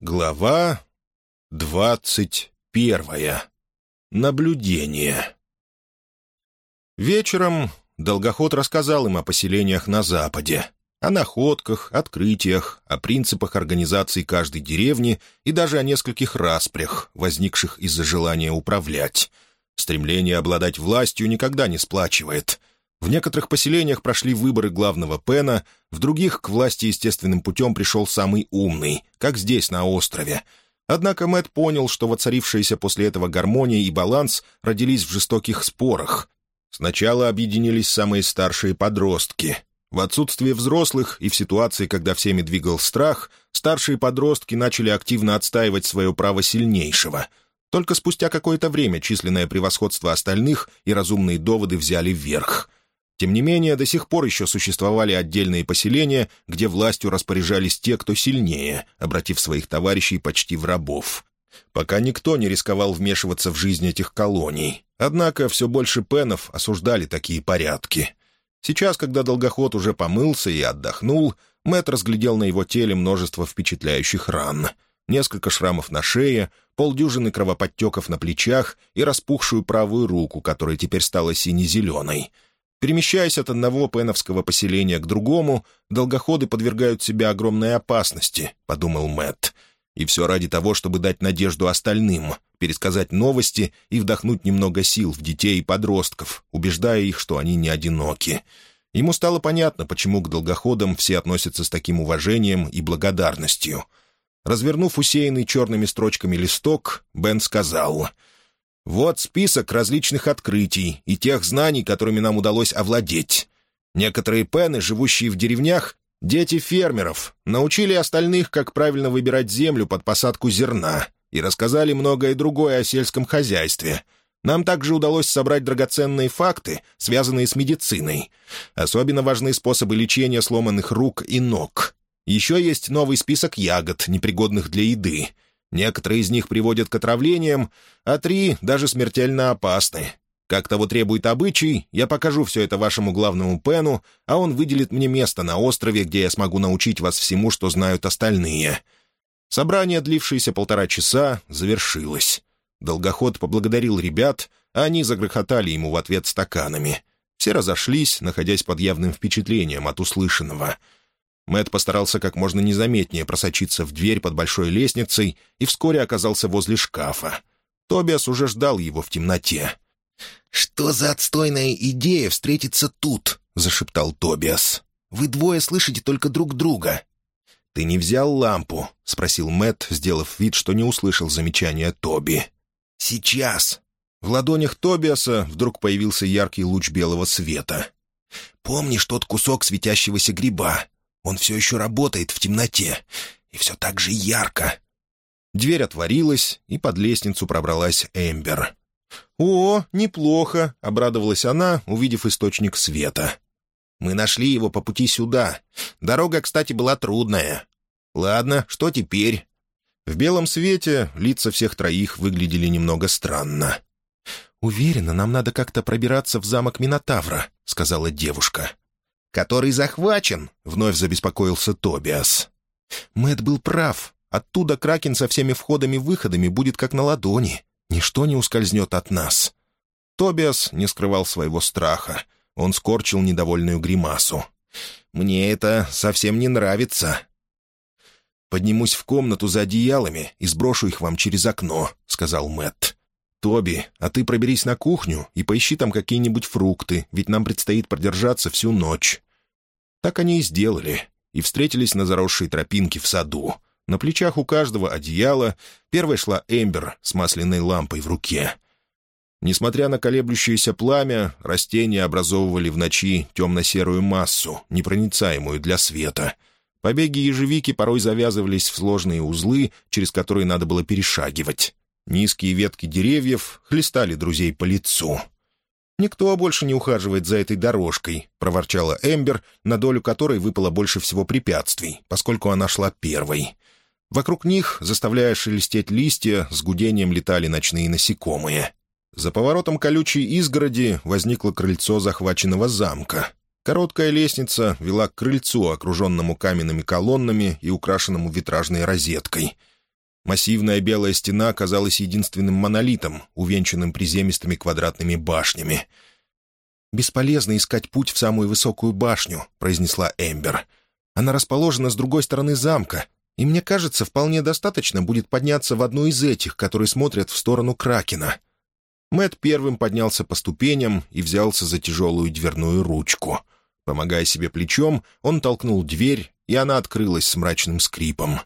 Глава двадцать первая. Наблюдение. Вечером Долгоход рассказал им о поселениях на Западе, о находках, открытиях, о принципах организации каждой деревни и даже о нескольких распрях, возникших из-за желания управлять. Стремление обладать властью никогда не сплачивает. В некоторых поселениях прошли выборы главного Пена, в других к власти естественным путем пришел самый умный, как здесь, на острове. Однако Мэт понял, что воцарившиеся после этого гармония и баланс родились в жестоких спорах. Сначала объединились самые старшие подростки. В отсутствие взрослых и в ситуации, когда всеми двигал страх, старшие подростки начали активно отстаивать свое право сильнейшего. Только спустя какое-то время численное превосходство остальных и разумные доводы взяли вверх — тем не менее, до сих пор еще существовали отдельные поселения, где властью распоряжались те, кто сильнее, обратив своих товарищей почти в рабов. Пока никто не рисковал вмешиваться в жизнь этих колоний. Однако все больше пенов осуждали такие порядки. Сейчас, когда долгоход уже помылся и отдохнул, Мэт разглядел на его теле множество впечатляющих ран. Несколько шрамов на шее, полдюжины кровоподтеков на плечах и распухшую правую руку, которая теперь стала сине-зеленой — Перемещаясь от одного пеновского поселения к другому, долгоходы подвергают себя огромной опасности, — подумал Мэтт. И все ради того, чтобы дать надежду остальным, пересказать новости и вдохнуть немного сил в детей и подростков, убеждая их, что они не одиноки. Ему стало понятно, почему к долгоходам все относятся с таким уважением и благодарностью. Развернув усеянный черными строчками листок, Бен сказал — вот список различных открытий и тех знаний, которыми нам удалось овладеть. Некоторые пены, живущие в деревнях, дети фермеров, научили остальных, как правильно выбирать землю под посадку зерна, и рассказали многое другое о сельском хозяйстве. Нам также удалось собрать драгоценные факты, связанные с медициной. Особенно важны способы лечения сломанных рук и ног. Еще есть новый список ягод, непригодных для еды — Некоторые из них приводят к отравлениям, а три даже смертельно опасны. Как того требует обычай, я покажу все это вашему главному Пену, а он выделит мне место на острове, где я смогу научить вас всему, что знают остальные». Собрание, длившееся полтора часа, завершилось. Долгоход поблагодарил ребят, а они загрохотали ему в ответ стаканами. Все разошлись, находясь под явным впечатлением от услышанного — Мэт постарался как можно незаметнее просочиться в дверь под большой лестницей и вскоре оказался возле шкафа. Тобиас уже ждал его в темноте. «Что за отстойная идея встретиться тут?» — зашептал Тобиас. «Вы двое слышите только друг друга». «Ты не взял лампу?» — спросил Мэт, сделав вид, что не услышал замечания Тоби. «Сейчас». В ладонях Тобиаса вдруг появился яркий луч белого света. «Помнишь тот кусок светящегося гриба? Он все еще работает в темноте. И все так же ярко. Дверь отворилась, и под лестницу пробралась Эмбер. «О, неплохо!» — обрадовалась она, увидев источник света. «Мы нашли его по пути сюда. Дорога, кстати, была трудная. Ладно, что теперь?» В белом свете лица всех троих выглядели немного странно. «Уверена, нам надо как-то пробираться в замок Минотавра», — сказала девушка который захвачен», — вновь забеспокоился Тобиас. Мэт был прав. Оттуда Кракен со всеми входами-выходами будет как на ладони. Ничто не ускользнет от нас». Тобиас не скрывал своего страха. Он скорчил недовольную гримасу. «Мне это совсем не нравится». «Поднимусь в комнату за одеялами и сброшу их вам через окно», — сказал Мэтт. «Тоби, а ты проберись на кухню и поищи там какие-нибудь фрукты, ведь нам предстоит продержаться всю ночь». Так они и сделали, и встретились на заросшей тропинке в саду. На плечах у каждого одеяло, первой шла Эмбер с масляной лампой в руке. Несмотря на колеблющееся пламя, растения образовывали в ночи темно-серую массу, непроницаемую для света. Побеги ежевики порой завязывались в сложные узлы, через которые надо было перешагивать. Низкие ветки деревьев хлестали друзей по лицу. «Никто больше не ухаживает за этой дорожкой», — проворчала Эмбер, на долю которой выпало больше всего препятствий, поскольку она шла первой. Вокруг них, заставляя шелестеть листья, с гудением летали ночные насекомые. За поворотом колючей изгороди возникло крыльцо захваченного замка. Короткая лестница вела к крыльцу, окруженному каменными колоннами и украшенному витражной розеткой — Массивная белая стена казалась единственным монолитом, увенчанным приземистыми квадратными башнями. «Бесполезно искать путь в самую высокую башню», — произнесла Эмбер. «Она расположена с другой стороны замка, и мне кажется, вполне достаточно будет подняться в одну из этих, которые смотрят в сторону Кракена». Мэт первым поднялся по ступеням и взялся за тяжелую дверную ручку. Помогая себе плечом, он толкнул дверь, и она открылась с мрачным скрипом.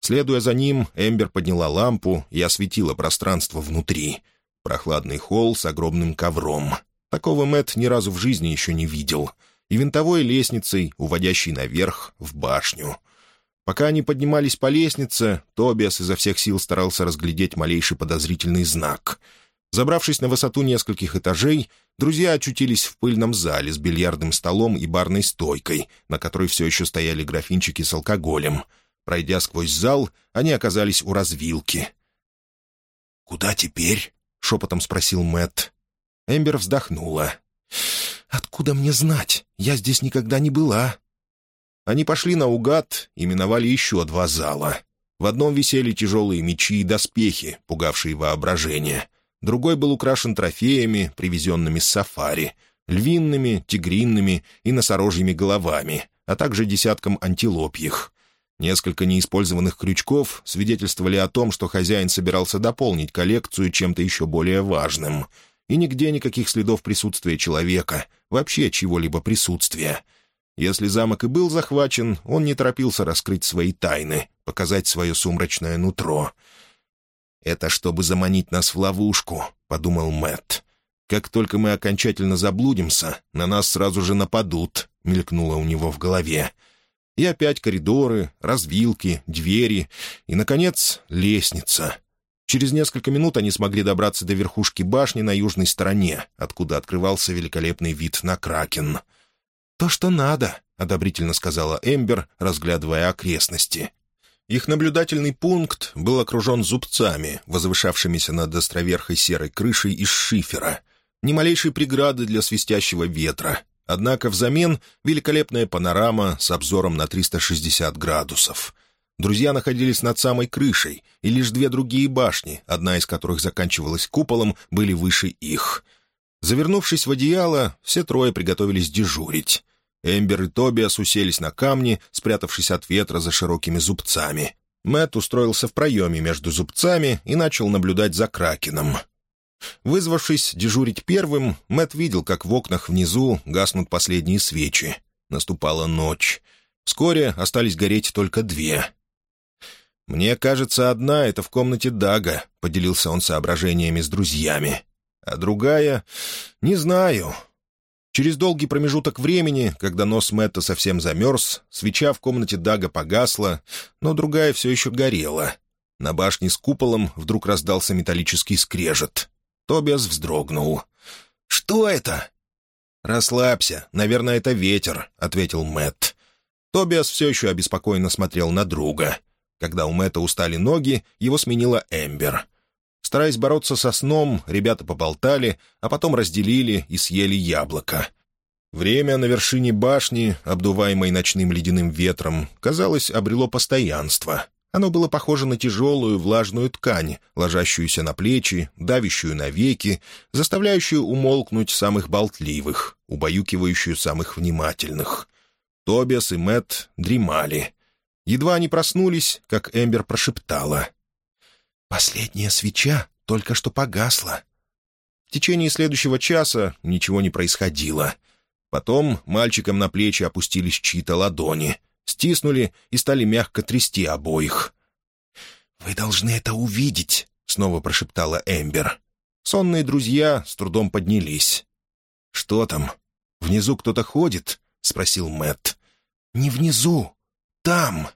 Следуя за ним, Эмбер подняла лампу и осветила пространство внутри. Прохладный холл с огромным ковром. Такого Мэт ни разу в жизни еще не видел. И винтовой лестницей, уводящей наверх, в башню. Пока они поднимались по лестнице, Тобиас изо всех сил старался разглядеть малейший подозрительный знак. Забравшись на высоту нескольких этажей, друзья очутились в пыльном зале с бильярдным столом и барной стойкой, на которой все еще стояли графинчики с алкоголем — Пройдя сквозь зал, они оказались у развилки. «Куда теперь?» — шепотом спросил Мэтт. Эмбер вздохнула. «Откуда мне знать? Я здесь никогда не была». Они пошли наугад и миновали еще два зала. В одном висели тяжелые мечи и доспехи, пугавшие воображение. Другой был украшен трофеями, привезенными с сафари, львиными, тигринными и носорожьими головами, а также десятком антилопьих. Несколько неиспользованных крючков свидетельствовали о том, что хозяин собирался дополнить коллекцию чем-то еще более важным. И нигде никаких следов присутствия человека, вообще чего-либо присутствия. Если замок и был захвачен, он не торопился раскрыть свои тайны, показать свое сумрачное нутро. «Это чтобы заманить нас в ловушку», — подумал Мэтт. «Как только мы окончательно заблудимся, на нас сразу же нападут», — мелькнуло у него в голове. И опять коридоры, развилки, двери и, наконец, лестница. Через несколько минут они смогли добраться до верхушки башни на южной стороне, откуда открывался великолепный вид на Кракен. «То, что надо», — одобрительно сказала Эмбер, разглядывая окрестности. Их наблюдательный пункт был окружен зубцами, возвышавшимися над островерхой серой крышей из шифера. Ни малейшей преграды для свистящего ветра, Однако взамен великолепная панорама с обзором на 360 градусов. Друзья находились над самой крышей, и лишь две другие башни, одна из которых заканчивалась куполом, были выше их. Завернувшись в одеяло, все трое приготовились дежурить. Эмбер и Тобиас уселись на камни, спрятавшись от ветра за широкими зубцами. Мэт устроился в проеме между зубцами и начал наблюдать за Кракеном. Вызвавшись дежурить первым, Мэт видел, как в окнах внизу гаснут последние свечи. Наступала ночь. Вскоре остались гореть только две. «Мне кажется, одна — это в комнате Дага», — поделился он соображениями с друзьями. «А другая — не знаю». Через долгий промежуток времени, когда нос Мэтта совсем замерз, свеча в комнате Дага погасла, но другая все еще горела. На башне с куполом вдруг раздался металлический скрежет. Тобиас вздрогнул. «Что это?» «Расслабься. Наверное, это ветер», — ответил Мэтт. Тобиас все еще обеспокоенно смотрел на друга. Когда у Мэтта устали ноги, его сменила Эмбер. Стараясь бороться со сном, ребята поболтали, а потом разделили и съели яблоко. Время на вершине башни, обдуваемой ночным ледяным ветром, казалось, обрело постоянство. Оно было похоже на тяжелую влажную ткань, ложащуюся на плечи, давящую на веки, заставляющую умолкнуть самых болтливых, убаюкивающую самых внимательных. Тобиас и Мэт дремали. Едва они проснулись, как Эмбер прошептала. «Последняя свеча только что погасла». В течение следующего часа ничего не происходило. Потом мальчикам на плечи опустились чьи-то ладони — стиснули и стали мягко трясти обоих. «Вы должны это увидеть», — снова прошептала Эмбер. Сонные друзья с трудом поднялись. «Что там? Внизу кто-то ходит?» — спросил Мэтт. «Не внизу. Там».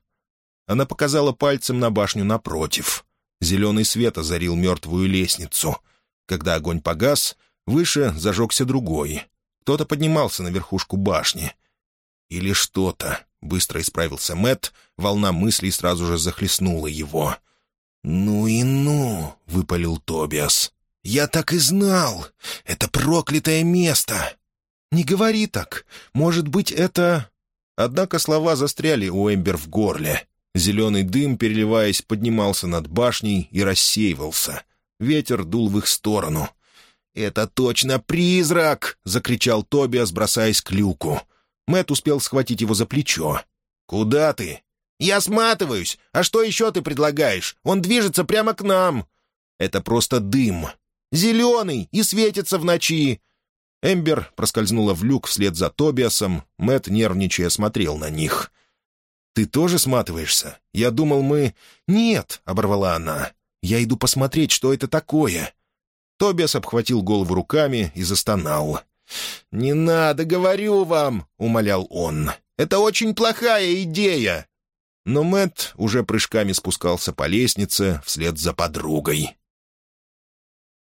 Она показала пальцем на башню напротив. Зеленый свет озарил мертвую лестницу. Когда огонь погас, выше зажегся другой. Кто-то поднимался на верхушку башни. Или что-то. Быстро исправился Мэт, волна мыслей сразу же захлестнула его. «Ну и ну!» — выпалил Тобиас. «Я так и знал! Это проклятое место!» «Не говори так! Может быть, это...» Однако слова застряли у Эмбер в горле. Зеленый дым, переливаясь, поднимался над башней и рассеивался. Ветер дул в их сторону. «Это точно призрак!» — закричал Тобиас, бросаясь к люку. Мэт успел схватить его за плечо. «Куда ты?» «Я сматываюсь! А что еще ты предлагаешь? Он движется прямо к нам!» «Это просто дым. Зеленый и светится в ночи!» Эмбер проскользнула в люк вслед за Тобиасом. Мэт нервничая, смотрел на них. «Ты тоже сматываешься? Я думал, мы...» «Нет», — оборвала она. «Я иду посмотреть, что это такое». Тобиас обхватил голову руками и застонал. «Не надо, говорю вам», — умолял он. «Это очень плохая идея». Но Мэт уже прыжками спускался по лестнице вслед за подругой.